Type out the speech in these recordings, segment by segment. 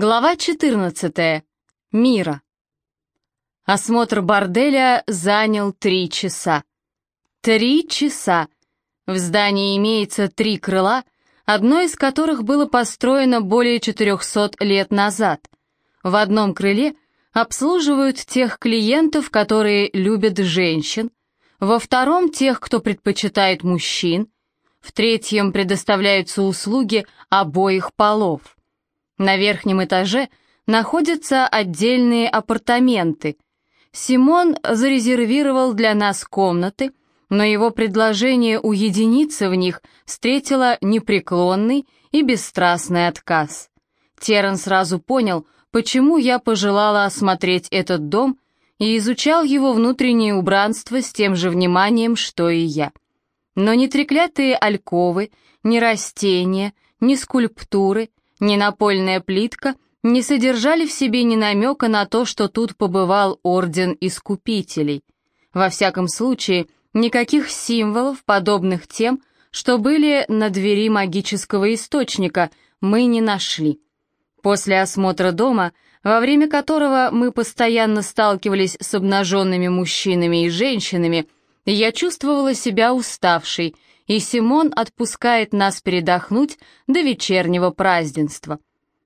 Глава 14. Мира. Осмотр борделя занял три часа. Три часа. В здании имеется три крыла, одно из которых было построено более 400 лет назад. В одном крыле обслуживают тех клиентов, которые любят женщин, во втором — тех, кто предпочитает мужчин, в третьем предоставляются услуги обоих полов. На верхнем этаже находятся отдельные апартаменты. Симон зарезервировал для нас комнаты, но его предложение уединиться в них встретило непреклонный и бесстрастный отказ. Теран сразу понял, почему я пожелала осмотреть этот дом и изучал его внутреннее убранство с тем же вниманием, что и я. Но ни треклятые альковы, ни растения, ни скульптуры, ни напольная плитка не содержали в себе ни намека на то, что тут побывал Орден Искупителей. Во всяком случае, никаких символов, подобных тем, что были на двери магического источника, мы не нашли. После осмотра дома, во время которого мы постоянно сталкивались с обнаженными мужчинами и женщинами, я чувствовала себя уставшей, и Симон отпускает нас передохнуть до вечернего празднества.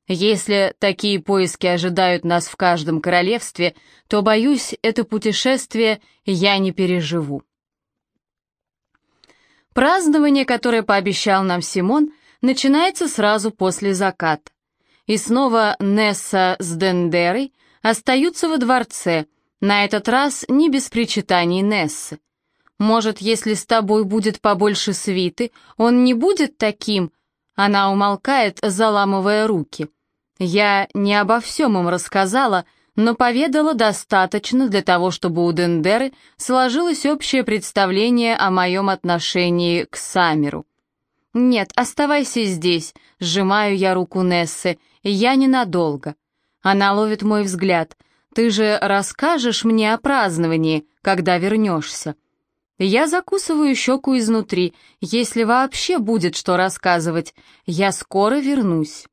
Если такие поиски ожидают нас в каждом королевстве, то, боюсь, это путешествие я не переживу. Празднование, которое пообещал нам Симон, начинается сразу после заката. И снова Несса с Дендерой остаются во дворце, на этот раз не без причитаний Нессы. Может, если с тобой будет побольше свиты, он не будет таким?» Она умолкает, заламывая руки. «Я не обо всем им рассказала, но поведала достаточно для того, чтобы у Дендеры сложилось общее представление о моем отношении к Самеру. «Нет, оставайся здесь», — сжимаю я руку Нессы, — «я ненадолго». Она ловит мой взгляд. «Ты же расскажешь мне о праздновании, когда вернешься?» Я закусываю щеку изнутри, если вообще будет что рассказывать. Я скоро вернусь.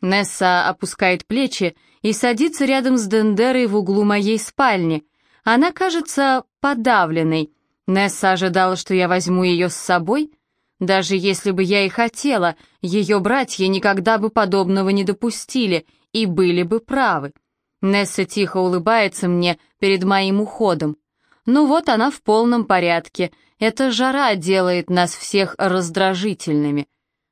Несса опускает плечи и садится рядом с Дендерой в углу моей спальни. Она кажется подавленной. Несса ожидала, что я возьму ее с собой. Даже если бы я и хотела, ее братья никогда бы подобного не допустили и были бы правы. Несса тихо улыбается мне перед моим уходом. Ну вот она в полном порядке. Эта жара делает нас всех раздражительными.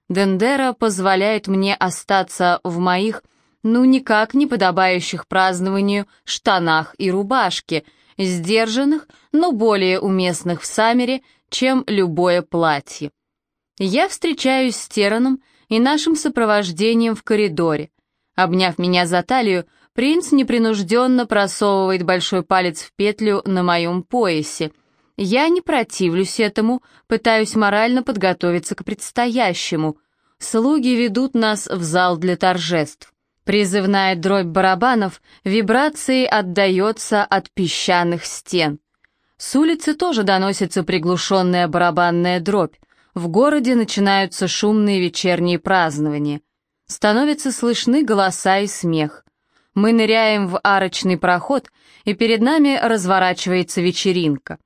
Дендера позволяет мне остаться в моих, ну никак не подобающих празднованию, штанах и рубашке, сдержанных, но более уместных в Саммере, чем любое платье. Я встречаюсь с Тераном и нашим сопровождением в коридоре. Обняв меня за талию, Принц непринужденно просовывает большой палец в петлю на моем поясе. Я не противлюсь этому, пытаюсь морально подготовиться к предстоящему. Слуги ведут нас в зал для торжеств. Призывная дробь барабанов вибрацией отдается от песчаных стен. С улицы тоже доносится приглушенная барабанная дробь. В городе начинаются шумные вечерние празднования. Становятся слышны голоса и смех. Мы ныряем в арочный проход, и перед нами разворачивается вечеринка.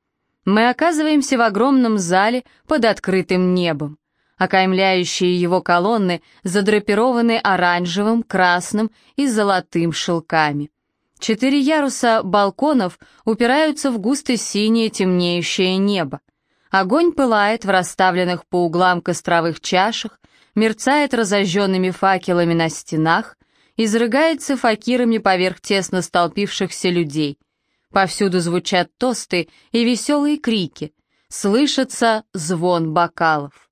Мы оказываемся в огромном зале под открытым небом. Окаймляющие его колонны задрапированы оранжевым, красным и золотым шелками. Четыре яруса балконов упираются в густо-синее темнеющее небо. Огонь пылает в расставленных по углам костровых чашах, мерцает разожженными факелами на стенах, изрыгается факирами поверх тесно столпившихся людей. Повсюду звучат тосты и веселые крики, слышится звон бокалов.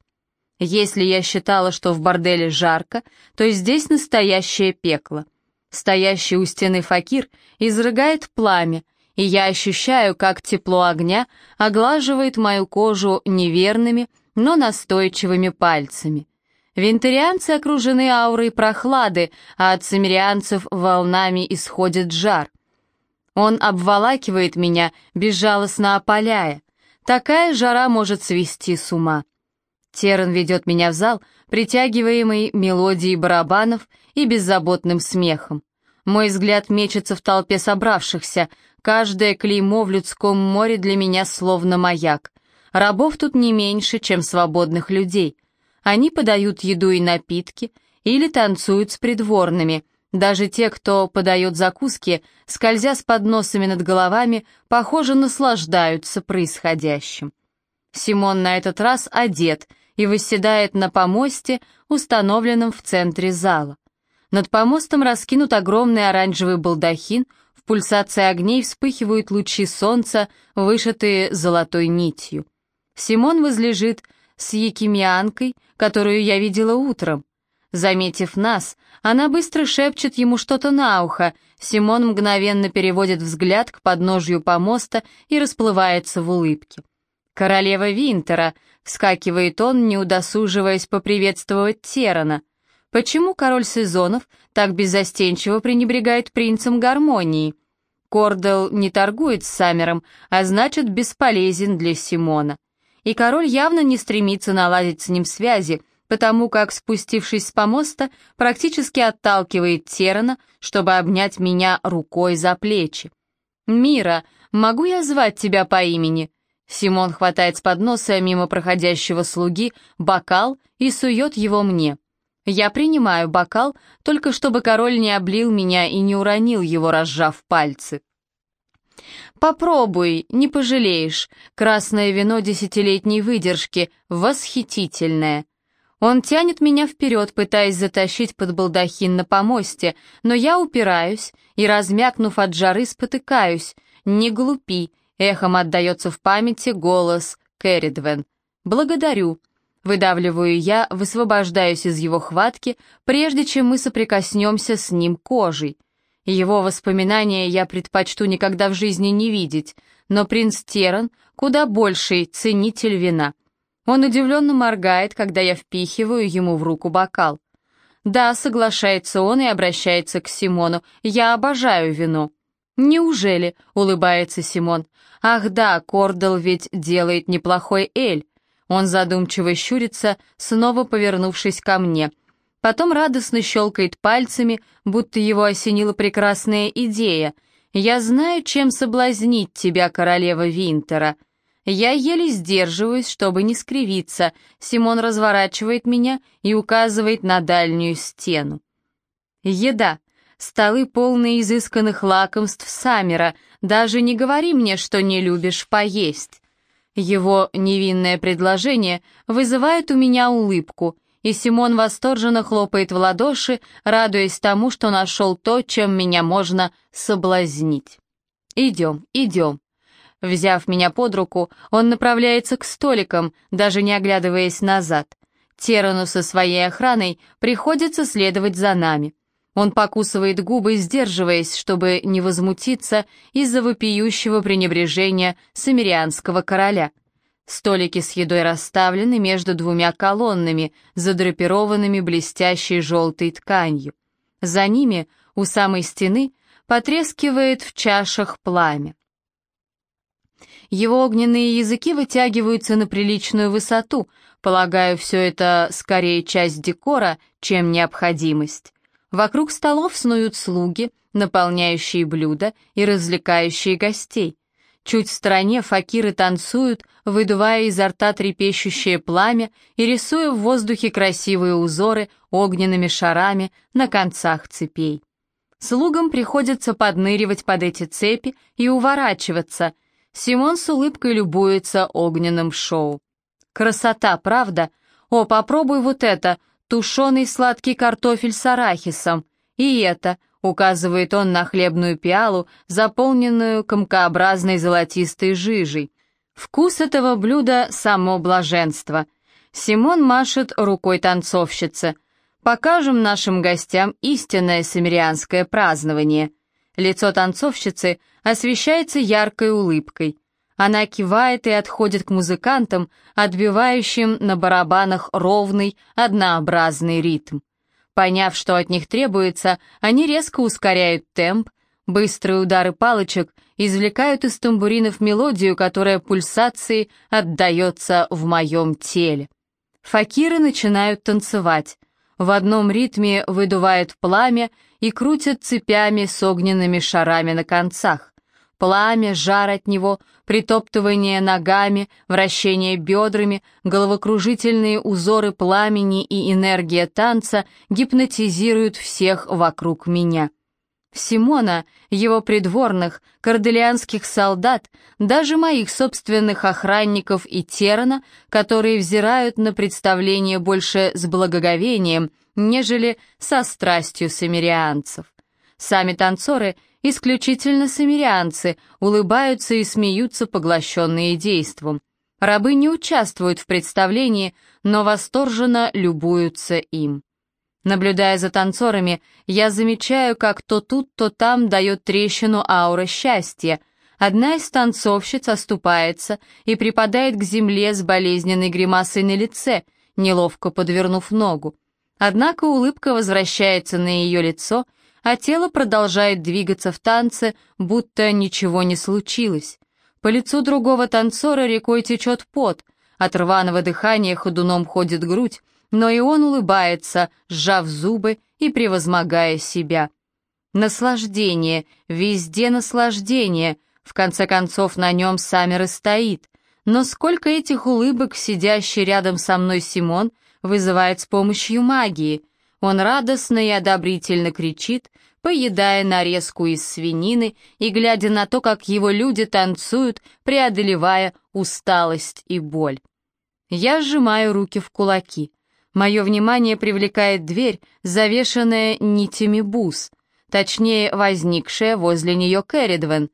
Если я считала, что в борделе жарко, то здесь настоящее пекло. Стоящий у стены факир изрыгает пламя, и я ощущаю, как тепло огня оглаживает мою кожу неверными, но настойчивыми пальцами. Вентарианцы окружены аурой прохлады, а от самирианцев волнами исходит жар. Он обволакивает меня, безжалостно опаляя. Такая жара может свести с ума. Теран ведет меня в зал, притягиваемый мелодией барабанов и беззаботным смехом. Мой взгляд мечется в толпе собравшихся, каждое клеймо в людском море для меня словно маяк. Рабов тут не меньше, чем свободных людей. Они подают еду и напитки или танцуют с придворными. Даже те, кто подает закуски, скользя с подносами над головами, похоже, наслаждаются происходящим. Симон на этот раз одет и восседает на помосте, установленном в центре зала. Над помостом раскинут огромный оранжевый балдахин, в пульсации огней вспыхивают лучи солнца, вышитые золотой нитью. Симон возлежит с якимианкой, которую я видела утром. Заметив нас, она быстро шепчет ему что-то на ухо, Симон мгновенно переводит взгляд к подножью помоста и расплывается в улыбке. «Королева Винтера», — вскакивает он, не удосуживаясь поприветствовать Терана. «Почему король сезонов так беззастенчиво пренебрегает принцем гармонии?» Кордел не торгует с Саммером, а значит бесполезен для Симона. И король явно не стремится наладить с ним связи, потому как, спустившись с помоста, практически отталкивает Терана, чтобы обнять меня рукой за плечи. «Мира, могу я звать тебя по имени?» Симон хватает с подноса мимо проходящего слуги бокал и сует его мне. Я принимаю бокал, только чтобы король не облил меня и не уронил его, разжав пальцы. «Попробуй, не пожалеешь. Красное вино десятилетней выдержки, восхитительное». Он тянет меня вперед, пытаясь затащить под балдахин на помосте, но я упираюсь и, размякнув от жары, спотыкаюсь. «Не глупи, Эхом отдается в памяти голос Кэрридвен. «Благодарю». Выдавливаю я, высвобождаюсь из его хватки, прежде чем мы соприкоснемся с ним кожей. Его воспоминания я предпочту никогда в жизни не видеть, но принц Теран куда больший ценитель вина. Он удивленно моргает, когда я впихиваю ему в руку бокал. «Да», — соглашается он и обращается к Симону, — «я обожаю вино». «Неужели?» — улыбается Симон. «Ах да, Кордел ведь делает неплохой эль». Он задумчиво щурится, снова повернувшись ко мне. Потом радостно щелкает пальцами, будто его осенила прекрасная идея. «Я знаю, чем соблазнить тебя, королева Винтера». Я еле сдерживаюсь, чтобы не скривиться. Симон разворачивает меня и указывает на дальнюю стену. «Еда», столы полные изысканных лакомств Самера, даже не говори мне, что не любишь поесть». Его невинное предложение вызывает у меня улыбку, и Симон восторженно хлопает в ладоши, радуясь тому, что нашел то, чем меня можно соблазнить. «Идем, идем». Взяв меня под руку, он направляется к столикам, даже не оглядываясь назад. Терану со своей охраной приходится следовать за нами. Он покусывает губы, сдерживаясь, чтобы не возмутиться из-за вопиющего пренебрежения самирианского короля. Столики с едой расставлены между двумя колоннами, задрапированными блестящей желтой тканью. За ними, у самой стены, потрескивает в чашах пламя. Его огненные языки вытягиваются на приличную высоту, полагаю, все это скорее часть декора, чем необходимость. Вокруг столов снуют слуги, наполняющие блюда и развлекающие гостей. Чуть в стороне факиры танцуют, выдувая изо рта трепещущее пламя и рисуя в воздухе красивые узоры огненными шарами на концах цепей. Слугам приходится подныривать под эти цепи и уворачиваться. Симон с улыбкой любуется огненным шоу. Красота, правда? О, попробуй вот это, тушеный сладкий картофель с арахисом. И это, указывает он на хлебную пиалу, заполненную комкообразной золотистой жижей. Вкус этого блюда — само блаженство. Симон машет рукой танцовщице. Покажем нашим гостям истинное самирианское празднование. Лицо танцовщицы освещается яркой улыбкой. Она кивает и отходит к музыкантам, отбивающим на барабанах ровный, однообразный ритм. Поняв, что от них требуется, они резко ускоряют темп, быстрые удары палочек извлекают из тамбуринов мелодию, которая пульсацией отдается в моем теле. Факиры начинают танцевать. в одном ритме выдувают пламя и крутят цепями с огненными шарами на концах. Пламя, жар от него, притоптывание ногами, вращение бедрами, головокружительные узоры пламени и энергия танца гипнотизируют всех вокруг меня. Симона, его придворных, корделианских солдат, даже моих собственных охранников и Терана, которые взирают на представление больше с благоговением, нежели со страстью самирианцев. Сами танцоры, исключительно самирианцы, улыбаются и смеются, поглощенные действом. Рабы не участвуют в представлении, но восторженно любуются им. Наблюдая за танцорами, я замечаю, как то тут, то там дает трещину аура счастья. Одна из танцовщиц оступается и припадает к земле с болезненной гримасой на лице, неловко подвернув ногу. Однако улыбка возвращается на ее лицо, а тело продолжает двигаться в танце, будто ничего не случилось. По лицу другого танцора рекой течет пот, от рваного дыхания ходуном ходит грудь, но и он улыбается, сжав зубы и превозмогая себя. Наслаждение, везде наслаждение, в конце концов на нем Саммер и стоит. Но сколько этих улыбок, сидящий рядом со мной Симон, вызывает с помощью магии. Он радостно и одобрительно кричит, поедая нарезку из свинины и глядя на то, как его люди танцуют, преодолевая усталость и боль. Я сжимаю руки в кулаки. Мое внимание привлекает дверь, завешенная нитями бус, точнее, возникшая возле нее Кэрридвен.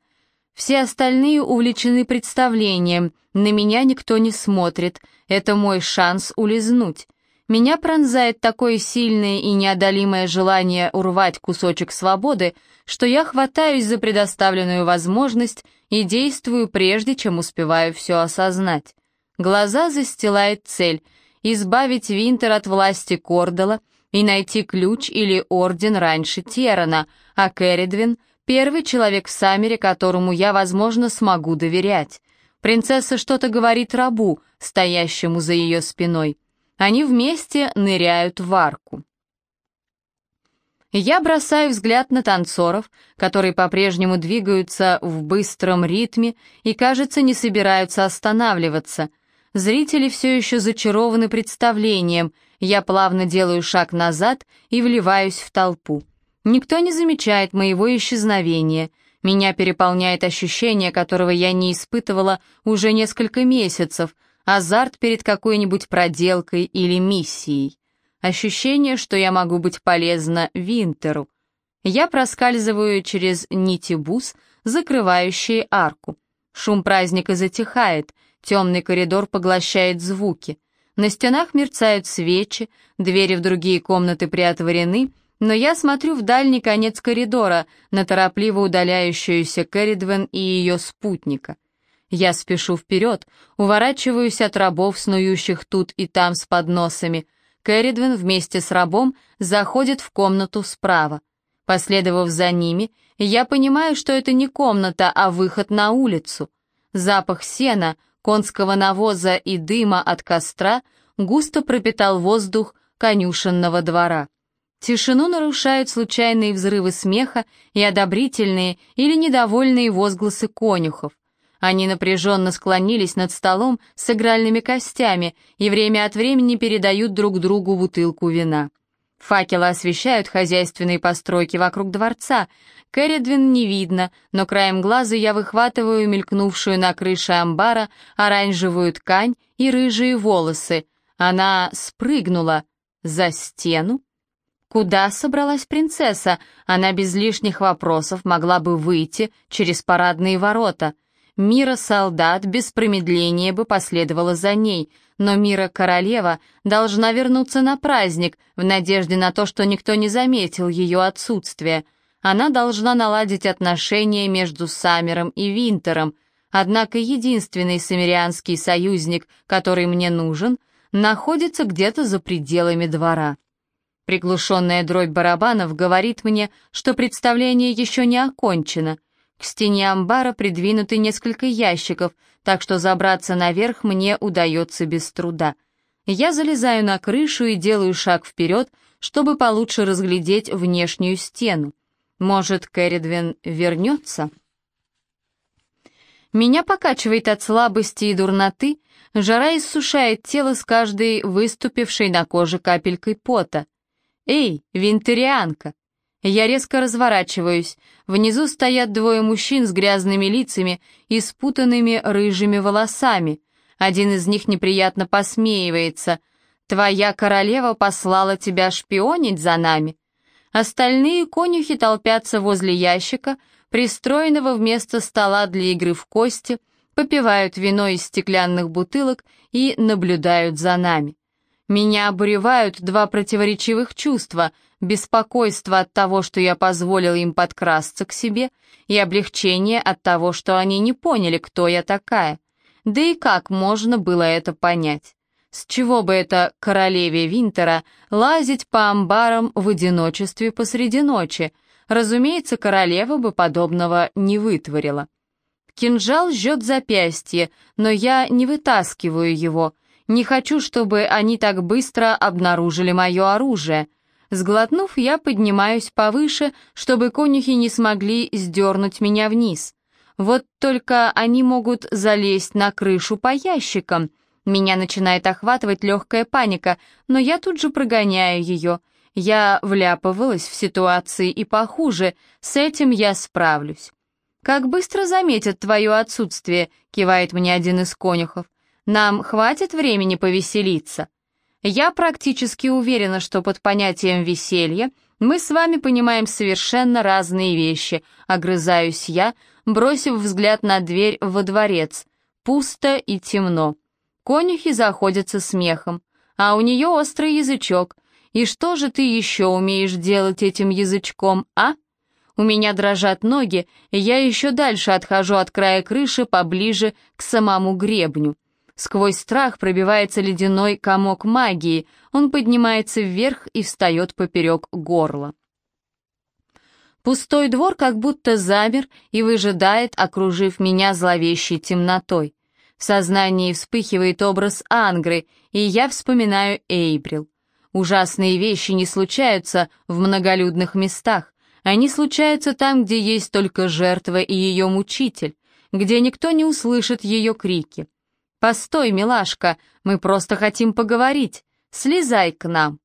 Все остальные увлечены представлением, на меня никто не смотрит, это мой шанс улизнуть. Меня пронзает такое сильное и неодолимое желание урвать кусочек свободы, что я хватаюсь за предоставленную возможность и действую прежде, чем успеваю все осознать. Глаза застилает цель — избавить Винтер от власти Кордала и найти ключ или орден раньше Терана, а Кэрридвин — первый человек в Саммере, которому я, возможно, смогу доверять. Принцесса что-то говорит рабу, стоящему за ее спиной. Они вместе ныряют в арку. Я бросаю взгляд на танцоров, которые по-прежнему двигаются в быстром ритме и, кажется, не собираются останавливаться — Зрители все еще зачарованы представлением. Я плавно делаю шаг назад и вливаюсь в толпу. Никто не замечает моего исчезновения. Меня переполняет ощущение, которого я не испытывала уже несколько месяцев, азарт перед какой-нибудь проделкой или миссией. Ощущение, что я могу быть полезна Винтеру. Я проскальзываю через нити бус, закрывающие арку. Шум праздника затихает — Темный коридор поглощает звуки. На стенах мерцают свечи, двери в другие комнаты приотворены, но я смотрю в дальний конец коридора, на торопливо удаляющуюся Кэрридвен и ее спутника. Я спешу вперед, уворачиваюсь от рабов, снующих тут и там с подносами. Кэрридвен вместе с рабом заходит в комнату справа. Последовав за ними, я понимаю, что это не комната, а выход на улицу. Запах сена, конского навоза и дыма от костра густо пропитал воздух конюшенного двора. Тишину нарушают случайные взрывы смеха и одобрительные или недовольные возгласы конюхов. Они напряженно склонились над столом с игральными костями и время от времени передают друг другу бутылку вина. Факелы освещают хозяйственные постройки вокруг дворца, Кэрридвин не видно, но краем глаза я выхватываю мелькнувшую на крыше амбара оранжевую ткань и рыжие волосы. Она спрыгнула за стену. Куда собралась принцесса? Она без лишних вопросов могла бы выйти через парадные ворота. Мира солдат без промедления бы последовала за ней, но Мира королева должна вернуться на праздник в надежде на то, что никто не заметил ее отсутствие — она должна наладить отношения между Саммером и Винтером, однако единственный самирианский союзник, который мне нужен, находится где-то за пределами двора. Приглушенная дробь барабанов говорит мне, что представление еще не окончено. К стене амбара придвинуты несколько ящиков, так что забраться наверх мне удается без труда. Я залезаю на крышу и делаю шаг вперед, чтобы получше разглядеть внешнюю стену. Может, Кэрридвин вернется? Меня покачивает от слабости и дурноты, жара иссушает тело с каждой выступившей на коже капелькой пота. «Эй, винтерианка!» Я резко разворачиваюсь. Внизу стоят двое мужчин с грязными лицами и спутанными рыжими волосами. Один из них неприятно посмеивается. «Твоя королева послала тебя шпионить за нами?» Остальные конюхи толпятся возле ящика, пристроенного вместо стола для игры в кости, попивают вино из стеклянных бутылок и наблюдают за нами. Меня обуревают два противоречивых чувства — беспокойство от того, что я позволил им подкрасться к себе, и облегчение от того, что они не поняли, кто я такая. Да и как можно было это понять? С чего бы это королеве Винтера лазить по амбарам в одиночестве посреди ночи? Разумеется, королева бы подобного не вытворила. Кинжал жжет запястье, но я не вытаскиваю его. Не хочу, чтобы они так быстро обнаружили мое оружие. Сглотнув, я поднимаюсь повыше, чтобы конюхи не смогли сдернуть меня вниз. Вот только они могут залезть на крышу по ящикам. Меня начинает охватывать легкая паника, но я тут же прогоняю ее. Я вляпывалась в ситуации и похуже, с этим я справлюсь. «Как быстро заметят твое отсутствие», — кивает мне один из конюхов. «Нам хватит времени повеселиться». Я практически уверена, что под понятием веселья мы с вами понимаем совершенно разные вещи, огрызаюсь я, бросив взгляд на дверь во дворец. Пусто и темно. Конюхи заходятся смехом, а у нее острый язычок. И что же ты еще умеешь делать этим язычком, а? У меня дрожат ноги, и я еще дальше отхожу от края крыши поближе к самому гребню. Сквозь страх пробивается ледяной комок магии, он поднимается вверх и встает поперек горла. Пустой двор как будто замер и выжидает, окружив меня зловещей темнотой. В сознании вспыхивает образ Ангры, и я вспоминаю Эйбрил. Ужасные вещи не случаются в многолюдных местах. Они случаются там, где есть только жертва и ее мучитель, где никто не услышит ее крики. «Постой, милашка, мы просто хотим поговорить. Слезай к нам».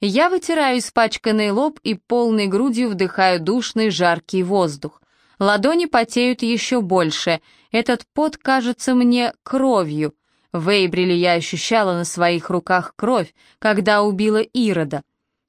Я вытираю испачканный лоб и полной грудью вдыхаю душный жаркий воздух. Ладони потеют еще больше. Этот пот кажется мне кровью. В Эйбриле я ощущала на своих руках кровь, когда убила Ирода.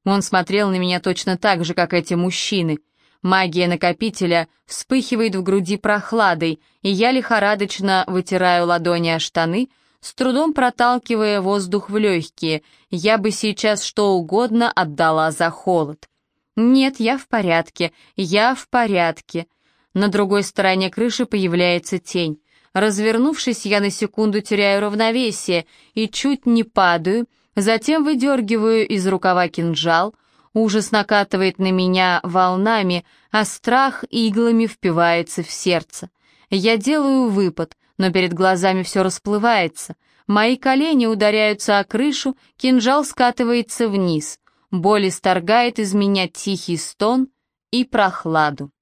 Он смотрел на меня точно так же, как эти мужчины — Магия накопителя вспыхивает в груди прохладой, и я лихорадочно вытираю ладони о штаны, с трудом проталкивая воздух в легкие. Я бы сейчас что угодно отдала за холод. Нет, я в порядке, я в порядке. На другой стороне крыши появляется тень. Развернувшись, я на секунду теряю равновесие и чуть не падаю, затем выдергиваю из рукава кинжал, Ужас накатывает на меня волнами, а страх иглами впивается в сердце. Я делаю выпад, но перед глазами все расплывается. Мои колени ударяются о крышу, кинжал скатывается вниз. Боль исторгает из меня тихий стон и прохладу.